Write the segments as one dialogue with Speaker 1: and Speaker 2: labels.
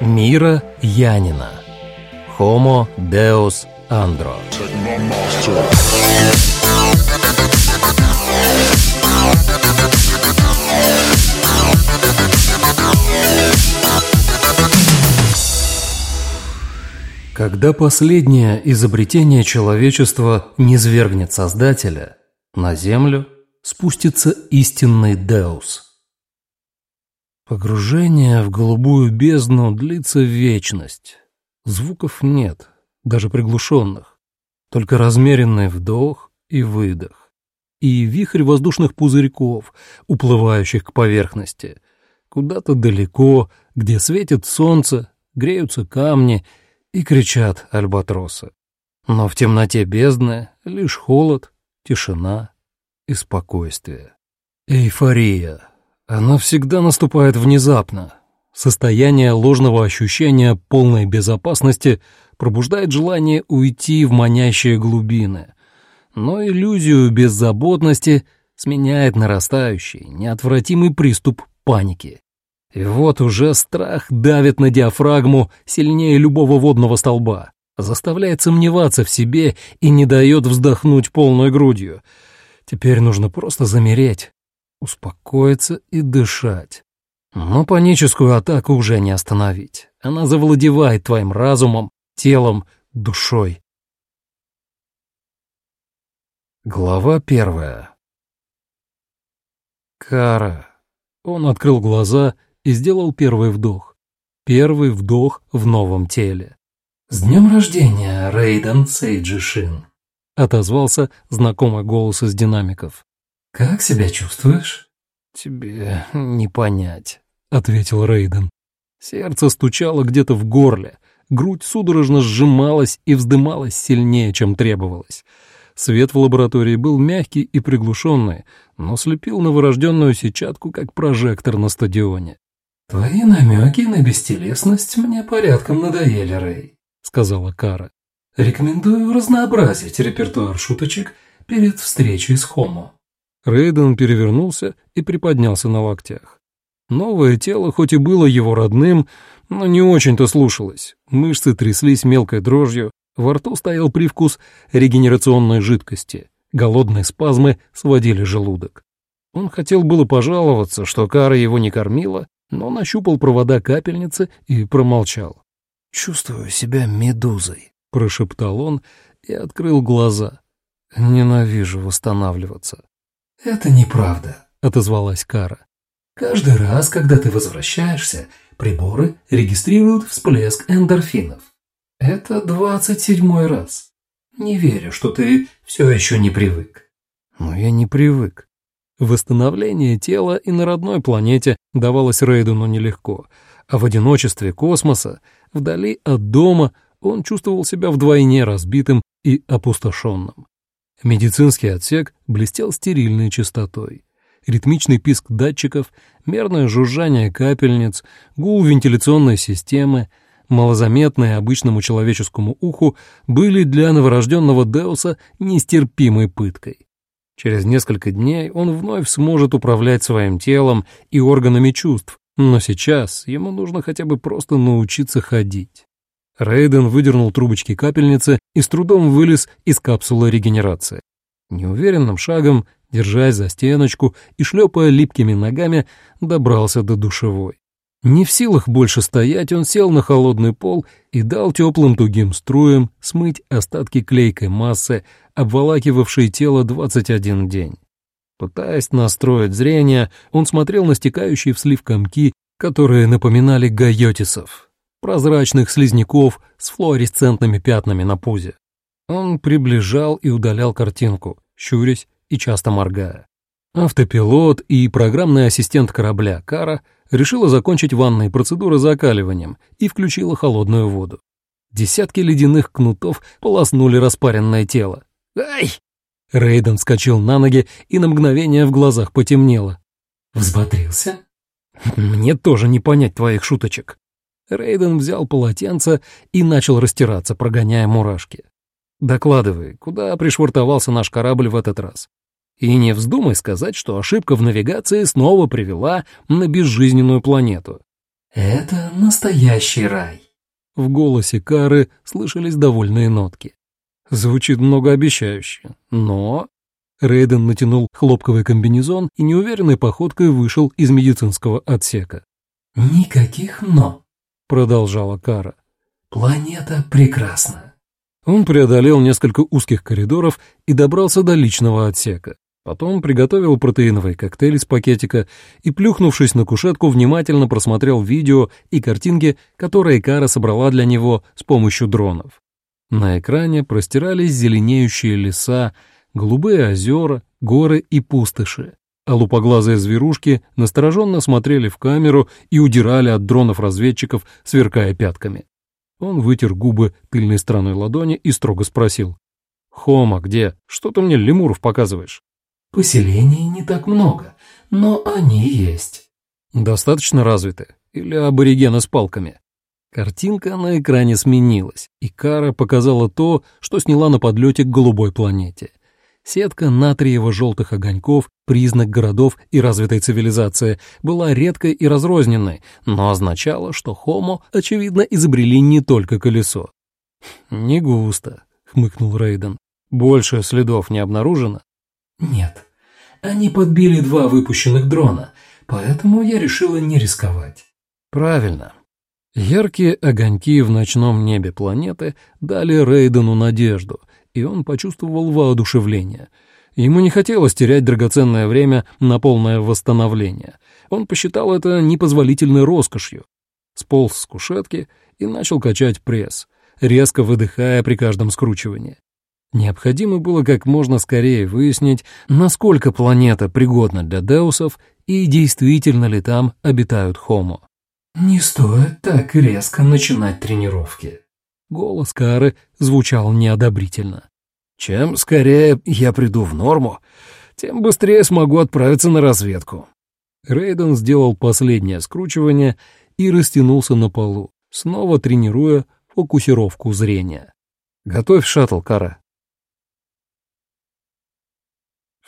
Speaker 1: Мира Янина. Homo Deus Andro. Когда последнее изобретение человечества низвергнет Создателя, на Землю спустится истинный Деус. Погружение в голубую бездну длится вечность. Звуков нет, даже приглушенных. Только размеренный вдох и выдох. И вихрь воздушных пузырьков, уплывающих к поверхности. Куда-то далеко, где светит солнце, греются камни и кричат альбатросы. Но в темноте бездны лишь холод, тишина и спокойствие. Эйфория. Она всегда наступает внезапно. Состояние ложного ощущения полной безопасности пробуждает желание уйти в манящие глубины. Но иллюзию беззаботности сменяет нарастающий, неотвратимый приступ паники. И вот уже страх давит на диафрагму сильнее любого водного столба, заставляет сомневаться в себе и не дает вздохнуть полной грудью. Теперь нужно просто замереть, успокоиться и дышать. Но паническую атаку уже не остановить. Она завладевает твоим разумом, телом, душой. Глава первая. Кара. Он открыл глаза и сделал первый вдох. Первый вдох в новом теле. «С днем рождения, Рейден Сейджишин!» — отозвался знакомый голос из динамиков. «Как себя чувствуешь?» «Тебе не понять», — ответил Рейден. Сердце стучало где-то в горле, грудь судорожно сжималась и вздымалась сильнее, чем требовалось. Свет в лаборатории был мягкий и приглушенный, но слепил новорожденную сетчатку, как прожектор на стадионе. «Твои намеки на бестелесность мне порядком надоели, Рэй», — сказала Кара. «Рекомендую разнообразить репертуар шуточек перед встречей с Хомо». Рейден перевернулся и приподнялся на локтях. Новое тело хоть и было его родным, но не очень-то слушалось. Мышцы тряслись мелкой дрожью, во рту стоял привкус регенерационной жидкости. Голодные спазмы сводили желудок. Он хотел было пожаловаться, что Кара его не кормила, но нащупал провода капельницы и промолчал. «Чувствую себя медузой», — прошептал он и открыл глаза. «Ненавижу восстанавливаться». «Это неправда», — отозвалась Кара. «Каждый раз, когда ты возвращаешься, приборы регистрируют всплеск эндорфинов. Это двадцать седьмой раз. Не верю, что ты все еще не привык». «Но я не привык». Восстановление тела и на родной планете давалось Рейдену нелегко, а в одиночестве космоса, вдали от дома, он чувствовал себя вдвойне разбитым и опустошенным. Медицинский отсек блестел стерильной чистотой. Ритмичный писк датчиков, мерное жужжание капельниц, гул вентиляционной системы, малозаметные обычному человеческому уху, были для новорожденного Деуса нестерпимой пыткой. Через несколько дней он вновь сможет управлять своим телом и органами чувств, но сейчас ему нужно хотя бы просто научиться ходить. Рейден выдернул трубочки капельницы и с трудом вылез из капсулы регенерации. Неуверенным шагом, держась за стеночку и шлепая липкими ногами, добрался до душевой. Не в силах больше стоять, он сел на холодный пол и дал теплым тугим струям смыть остатки клейкой массы, обволакивавшей тело 21 день. Пытаясь настроить зрение, он смотрел на стекающие в слив комки, которые напоминали гайотисов, прозрачных слизняков с флуоресцентными пятнами на пузе. Он приближал и удалял картинку, щурясь и часто моргая. Автопилот и программный ассистент корабля Кара решила закончить ванные процедуры закаливанием и включила холодную воду. Десятки ледяных кнутов полоснули распаренное тело. «Ай!» Рейден вскочил на ноги, и на мгновение в глазах потемнело. «Взбодрился?» «Мне тоже не понять твоих шуточек». Рейден взял полотенце и начал растираться, прогоняя мурашки. «Докладывай, куда пришвартовался наш корабль в этот раз? И не вздумай сказать, что ошибка в навигации снова привела на безжизненную планету.
Speaker 2: Это настоящий рай.
Speaker 1: В голосе Кары слышались довольные нотки. Звучит многообещающе, но... Рейден натянул хлопковый комбинезон и неуверенной походкой вышел из медицинского отсека.
Speaker 2: «Никаких «но», —
Speaker 1: продолжала Кара.
Speaker 2: «Планета прекрасна».
Speaker 1: Он преодолел несколько узких коридоров и добрался до личного отсека. Потом приготовил протеиновый коктейль из пакетика и, плюхнувшись на кушетку, внимательно просмотрел видео и картинки, которые Кара собрала для него с помощью дронов. На экране простирались зеленеющие леса, голубые озера, горы и пустоши, а лупоглазые зверушки настороженно смотрели в камеру и удирали от дронов-разведчиков, сверкая пятками. Он вытер губы тыльной стороной ладони и строго спросил. «Хома, где? Что ты мне лемуров показываешь?»
Speaker 2: Поселений не так много, но они есть.
Speaker 1: Достаточно развиты? Или аборигены с палками? Картинка на экране сменилась, и Кара показала то, что сняла на подлете к голубой планете. Сетка натриево-желтых огоньков, признак городов и развитой цивилизации, была редкой и разрозненной, но означала, что Хомо, очевидно, изобрели не только колесо. «Не густо», — хмыкнул Рейден. «Больше следов не обнаружено?»
Speaker 2: Нет, они подбили два выпущенных дрона, поэтому я решила не рисковать.
Speaker 1: Правильно. Яркие огоньки в ночном небе планеты дали Рейдену надежду, и он почувствовал воодушевление. Ему не хотелось терять драгоценное время на полное восстановление. Он посчитал это непозволительной роскошью. Сполз с кушетки и начал качать пресс, резко выдыхая при каждом скручивании. Необходимо было как можно скорее выяснить, насколько планета пригодна для деусов и действительно ли там обитают хомо.
Speaker 2: «Не стоит так резко начинать тренировки».
Speaker 1: Голос Кары звучал неодобрительно. «Чем скорее я приду в норму, тем быстрее смогу отправиться на разведку». Рейден сделал последнее скручивание и растянулся на полу, снова тренируя фокусировку зрения. «Готовь шаттл, Кара»,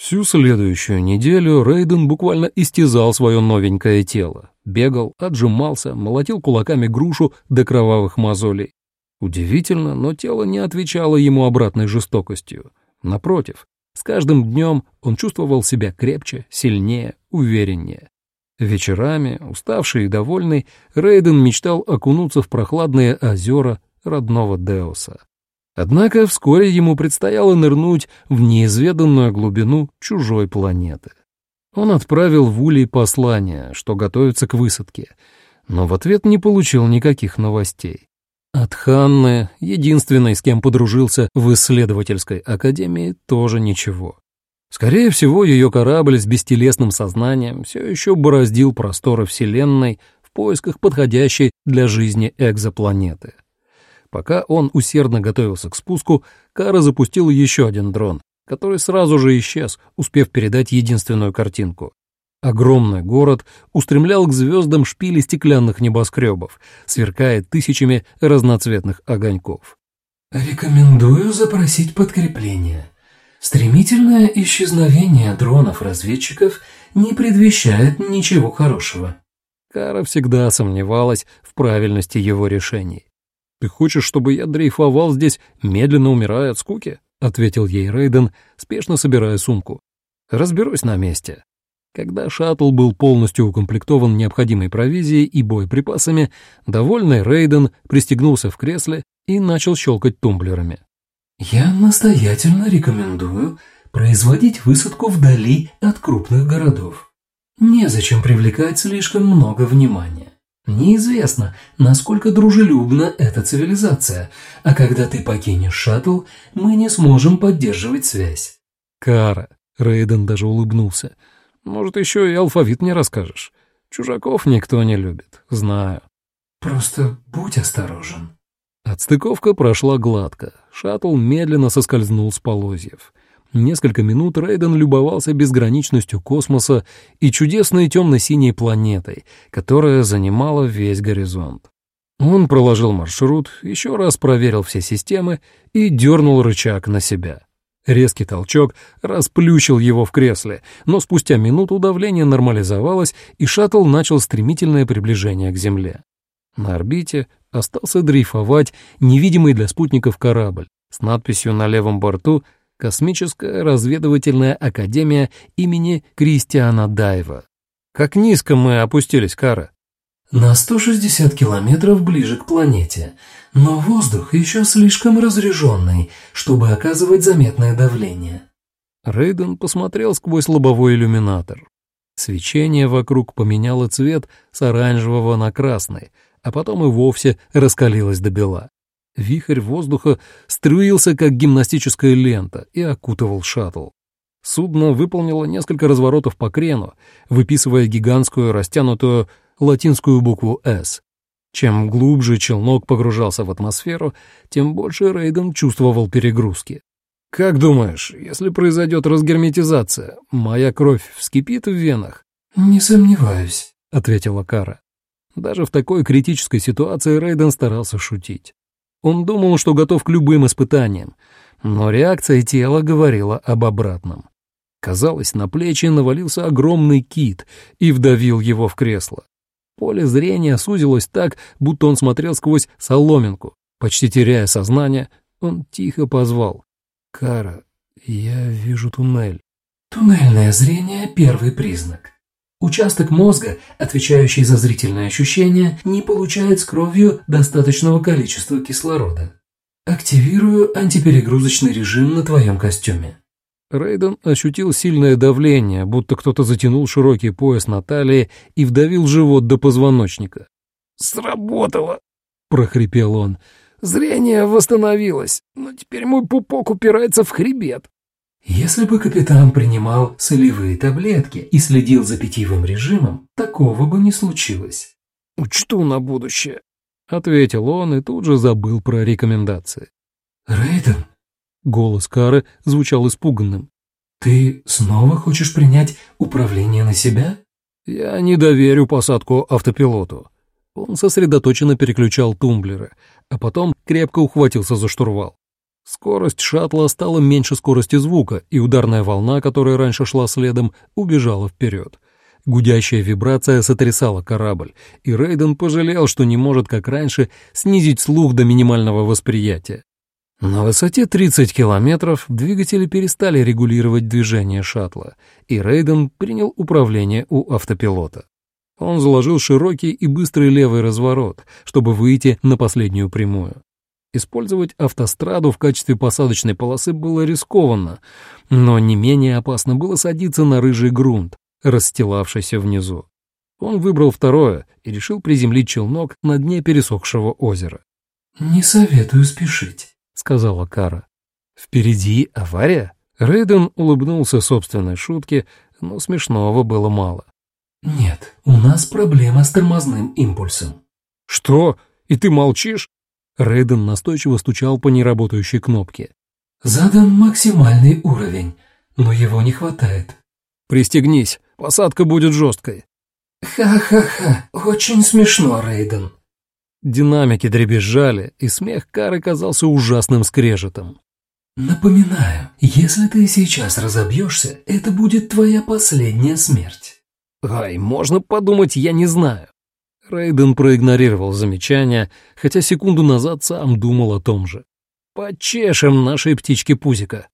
Speaker 1: Всю следующую неделю Рейден буквально истязал свое новенькое тело. Бегал, отжимался, молотил кулаками грушу до кровавых мозолей. Удивительно, но тело не отвечало ему обратной жестокостью. Напротив, с каждым днем он чувствовал себя крепче, сильнее, увереннее. Вечерами, уставший и довольный, Рейден мечтал окунуться в прохладные озера родного Деоса. Однако вскоре ему предстояло нырнуть в неизведанную глубину чужой планеты. Он отправил в Улей послание, что готовится к высадке, но в ответ не получил никаких новостей. От Ханны, единственной, с кем подружился в исследовательской академии, тоже ничего. Скорее всего, ее корабль с бестелесным сознанием все еще бороздил просторы Вселенной в поисках подходящей для жизни экзопланеты. Пока он усердно готовился к спуску, Кара запустил еще один дрон, который сразу же исчез, успев передать единственную картинку. Огромный город устремлял к звездам шпили стеклянных небоскребов, сверкая тысячами разноцветных огоньков.
Speaker 2: «Рекомендую запросить подкрепление. Стремительное исчезновение дронов-разведчиков не предвещает ничего хорошего».
Speaker 1: Кара всегда сомневалась в правильности его решений. «Ты хочешь, чтобы я дрейфовал здесь, медленно умирая от скуки?» — ответил ей Рейден, спешно собирая сумку. «Разберусь на месте». Когда шаттл был полностью укомплектован необходимой провизией и боеприпасами, довольный Рейден пристегнулся в кресле и начал щелкать тумблерами.
Speaker 2: «Я настоятельно рекомендую производить высадку вдали от крупных городов. Незачем привлекать слишком много внимания. Неизвестно, насколько дружелюбна эта цивилизация, а когда ты покинешь шаттл, мы не сможем поддерживать связь.
Speaker 1: Кара, Рейден даже улыбнулся. Может, еще и алфавит мне расскажешь. Чужаков никто не любит, знаю.
Speaker 2: Просто будь осторожен.
Speaker 1: Отстыковка прошла гладко. Шаттл медленно соскользнул с полозьев. Несколько минут Рейден любовался безграничностью космоса и чудесной темно-синей планетой, которая занимала весь горизонт. Он проложил маршрут, еще раз проверил все системы и дернул рычаг на себя. Резкий толчок расплющил его в кресле, но спустя минуту давление нормализовалось, и шаттл начал стремительное приближение к Земле. На орбите остался дрейфовать невидимый для спутников корабль с надписью на левом борту «Космическая разведывательная академия имени Кристиана Дайва». «Как низко мы опустились, Кара?»
Speaker 2: «На 160 километров ближе к планете, но воздух еще слишком разреженный, чтобы оказывать заметное давление».
Speaker 1: Рейден посмотрел сквозь лобовой иллюминатор. Свечение вокруг поменяло цвет с оранжевого на красный, а потом и вовсе раскалилось до бела. Вихрь воздуха струился, как гимнастическая лента, и окутывал шаттл. Судно выполнило несколько разворотов по крену, выписывая гигантскую растянутую латинскую букву «С». Чем глубже челнок погружался в атмосферу, тем больше Рейден чувствовал перегрузки. «Как думаешь, если произойдет разгерметизация, моя кровь вскипит в венах?»
Speaker 2: «Не сомневаюсь», —
Speaker 1: ответила Кара. Даже в такой критической ситуации Рейден старался шутить. Он думал, что готов к любым испытаниям, но реакция тела говорила об обратном. Казалось, на плечи навалился огромный кит и вдавил его в кресло. Поле зрения сузилось так, будто он смотрел сквозь соломинку. Почти теряя сознание, он тихо позвал. «Кара, я вижу туннель».
Speaker 2: «Туннельное зрение — первый признак. Участок мозга, отвечающий за зрительные ощущения, не получает с кровью достаточного количества кислорода. Активирую антиперегрузочный режим на твоем костюме.
Speaker 1: Рейден ощутил сильное давление, будто кто-то затянул широкий пояс на талии и вдавил живот до позвоночника.
Speaker 3: «Сработало!» — прохрипел он. «Зрение восстановилось, но теперь мой пупок упирается в хребет».
Speaker 2: Если бы капитан принимал солевые таблетки и следил за питьевым режимом, такого бы не случилось.
Speaker 3: «Учту на будущее», —
Speaker 1: ответил он и тут же забыл про рекомендации.
Speaker 2: «Рейден?»
Speaker 1: — голос Кары звучал испуганным.
Speaker 2: «Ты снова хочешь принять управление на себя?»
Speaker 1: «Я не доверю посадку автопилоту». Он сосредоточенно переключал тумблеры, а потом крепко ухватился за штурвал. Скорость шаттла стала меньше скорости звука, и ударная волна, которая раньше шла следом, убежала вперед. Гудящая вибрация сотрясала корабль, и Рейден пожалел, что не может, как раньше, снизить слух до минимального восприятия. На высоте 30 километров двигатели перестали регулировать движение шаттла, и Рейден принял управление у автопилота. Он заложил широкий и быстрый левый разворот, чтобы выйти на последнюю прямую. Использовать автостраду в качестве посадочной полосы было рискованно, но не менее опасно было садиться на рыжий грунт, расстилавшийся внизу. Он выбрал второе и решил приземлить челнок на дне пересохшего озера.
Speaker 2: «Не советую спешить», — сказала Кара.
Speaker 1: «Впереди авария?» Рейден улыбнулся собственной шутке, но смешного было мало.
Speaker 2: «Нет, у нас проблема с тормозным импульсом».
Speaker 1: «Что? И ты молчишь?» Рейден настойчиво стучал по неработающей кнопке.
Speaker 2: «Задан максимальный уровень, но его не хватает».
Speaker 1: «Пристегнись, посадка будет жесткой».
Speaker 2: «Ха-ха-ха, очень смешно, Рейден».
Speaker 1: Динамики дребезжали, и смех Кары казался ужасным скрежетом.
Speaker 2: «Напоминаю, если ты сейчас разобьешься, это будет твоя последняя смерть».
Speaker 1: «Ай, можно подумать, я не знаю». Рейден проигнорировал замечание, хотя секунду назад сам думал о том же. «Почешем нашей птичке пузика».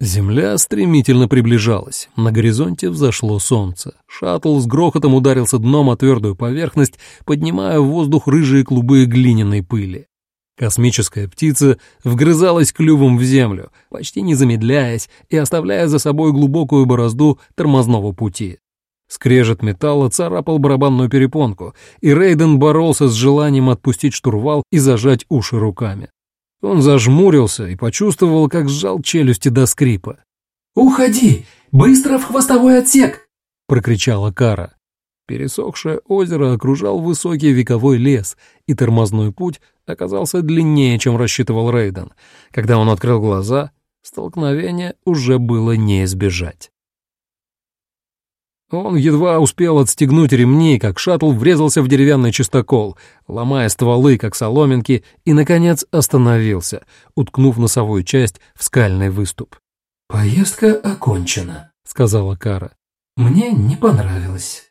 Speaker 1: Земля стремительно приближалась. На горизонте взошло солнце. Шаттл с грохотом ударился дном о твердую поверхность, поднимая в воздух рыжие клубы глиняной пыли. Космическая птица вгрызалась клювом в землю, почти не замедляясь и оставляя за собой глубокую борозду тормозного пути. Скрежет металла царапал барабанную перепонку, и Рейден боролся с желанием отпустить штурвал и зажать уши руками. Он зажмурился и почувствовал, как сжал челюсти до скрипа.
Speaker 2: «Уходи! Быстро в хвостовой отсек!» — прокричала Кара.
Speaker 1: Пересохшее озеро окружал высокий вековой лес, и тормозной путь оказался длиннее, чем рассчитывал Рейден. Когда он открыл глаза, столкновение уже было не избежать. Он едва успел отстегнуть ремни, как шаттл врезался в деревянный чистокол, ломая стволы, как соломинки, и, наконец, остановился, уткнув носовую часть в скальный выступ. «Поездка окончена», —
Speaker 4: сказала Кара.
Speaker 1: «Мне не понравилось».